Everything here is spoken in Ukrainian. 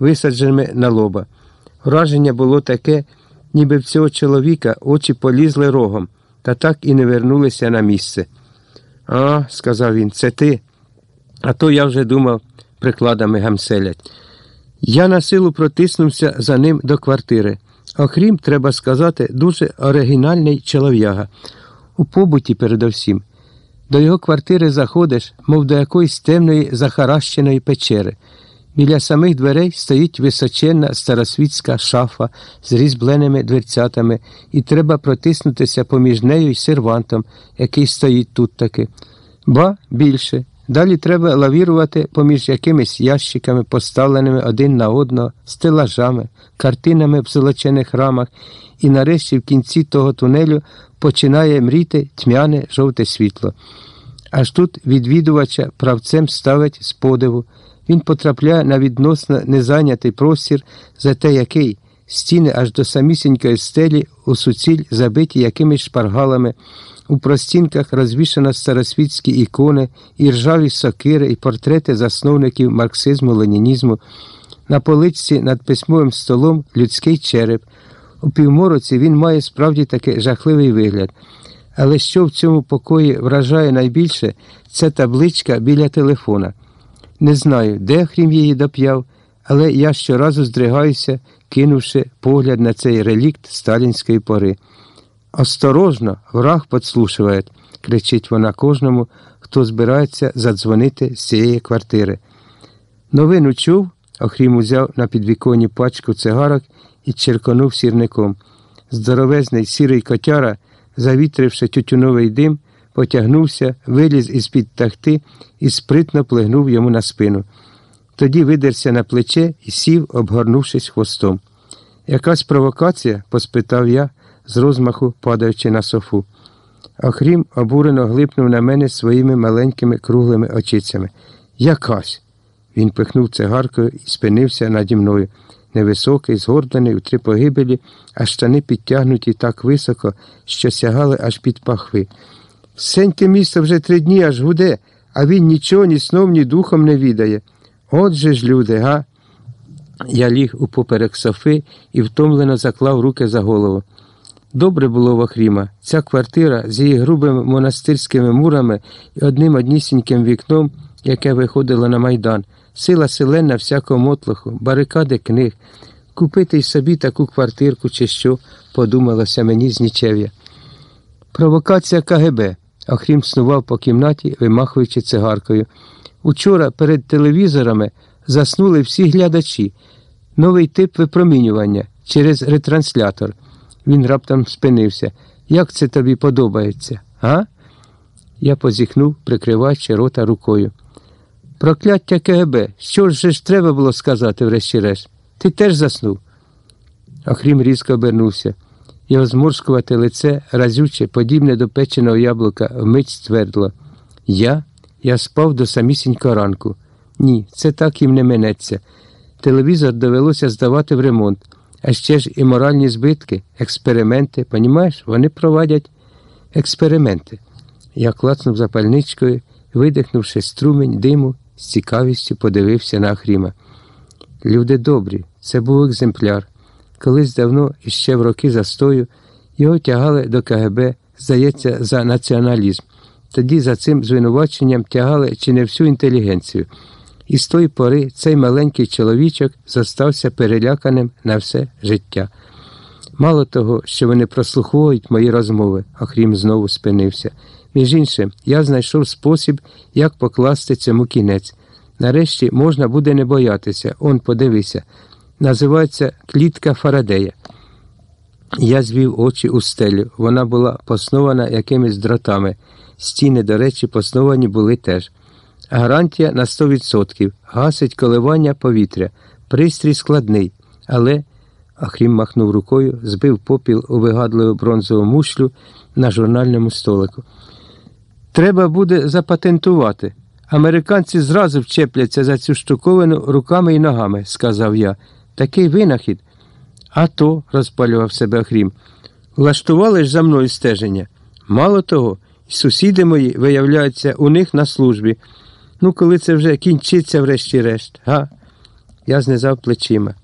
висадженими на лоба. Враження було таке, ніби в цього чоловіка очі полізли рогом, та так і не вернулися на місце. А, сказав він, це ти. А то я вже думав, прикладами гамселять. Я на силу протиснувся за ним до квартири. Окрім, треба сказати, дуже оригінальний чолов'яга. У побуті передовсім. До його квартири заходиш, мов до якоїсь темної захаращеної печери. Біля самих дверей стоїть височенна старосвітська шафа з різьбленими дверцятами, і треба протиснутися поміж нею й сервантом, який стоїть тут таки. Ба більше. Далі треба лавірувати поміж якимись ящиками, поставленими один на одного, стелажами, картинами в золочених рамах, і нарешті в кінці того тунелю починає мріти тьмяне жовте світло. Аж тут відвідувача правцем ставить з подиву. Він потрапляє на відносно незайнятий простір, зате який стіни аж до самісінької стелі у суціль забиті якимись шпаргалами. У простінках розвішано старосвітські ікони, і ржаві сокири, і портрети засновників марксизму, ленінізму. На поличці над письмовим столом людський череп. У півмороці він має справді такий жахливий вигляд. Але що в цьому покої вражає найбільше, це табличка біля телефона. Не знаю, де хрім її доп'яв, але я щоразу здригаюся, кинувши погляд на цей релікт сталінської пори. Осторожно, враг подслушує, кричить вона кожному, хто збирається задзвонити з цієї квартири. Новину чув, Охрім узяв на підвіконні пачку цигарок і черконув сірником. Здоровезний сірий котяра, завітривши тютюновий дим, потягнувся, виліз із під тахти і спритно плигнув йому на спину. Тоді видерся на плече і сів, обгорнувшись хвостом. Якась провокація? поспитав я, з розмаху падаючи на софу. Охрім обурено глипнув на мене своїми маленькими круглими очицями. Якась. Він пихнув цигаркою і спинився наді мною. Невисокий, згорданий у три погибелі, а штани підтягнуті так високо, що сягали аж під пахви. Сеньке місто вже три дні аж гуде, а він нічого ні сном, ні духом не відає. Отже ж, люди, га? Я ліг у поперек софи і втомлено заклав руки за голову. Добре було в Охріма. Ця квартира з її грубими монастирськими мурами і одним однісіньким вікном, яке виходило на майдан, сила селена всякого мотлоху, барикади книг. Купити й собі таку квартирку, чи що, подумалося мені з нічев'я. Провокація КГБ. Охрім снував по кімнаті, вимахуючи цигаркою. Учора перед телевізорами заснули всі глядачі. Новий тип випромінювання через ретранслятор. Він раптом спинився. Як це тобі подобається, а? Я позіхнув, прикриваючи рота рукою. Прокляття КГБ, що ж ж треба було сказати, врешті-решт? Ти теж заснув? Охрім різко обернувся. Його зморшкувате лице, разюче, подібне до печеного яблука, вмить ствердло. Я? Я спав до самісінького ранку. Ні, це так їм не минеться. Телевізор довелося здавати в ремонт. А ще ж і моральні збитки, експерименти, понімаєш, вони проводять експерименти. Я клацнув запальничкою, видихнувши струмень диму, з цікавістю подивився на Ахріма. Люди добрі, це був екземпляр. Колись давно, іще в роки застою, його тягали до КГБ, здається, за націоналізм. Тоді за цим звинуваченням тягали чи не всю інтелігенцію. І з тої пори цей маленький чоловічок зостався переляканим на все життя. Мало того, що вони прослуховують мої розмови, Охрім знову спинився. Між іншим, я знайшов спосіб, як покласти цьому кінець. Нарешті можна буде не боятися, он подивися. Називається клітка Фарадея. Я звів очі у стелю. Вона була поснована якимись дротами. Стіни, до речі, посновані були теж. Гарантія на 100%. Гасить коливання повітря. Пристрій складний, але, Ахрім махнув рукою, збив попіл у вигадливу бронзову мушлю на журнальному столику. Треба буде запатентувати. Американці зразу вчепляться за цю штуковину руками і ногами, сказав я. Такий винахід. А то, розпалював себе Ахрім, влаштували ж за мною стеження. Мало того, сусіди мої виявляються у них на службі. Ну, коли це вже кінчиться, врешті-решт, га? Я знизав плечима.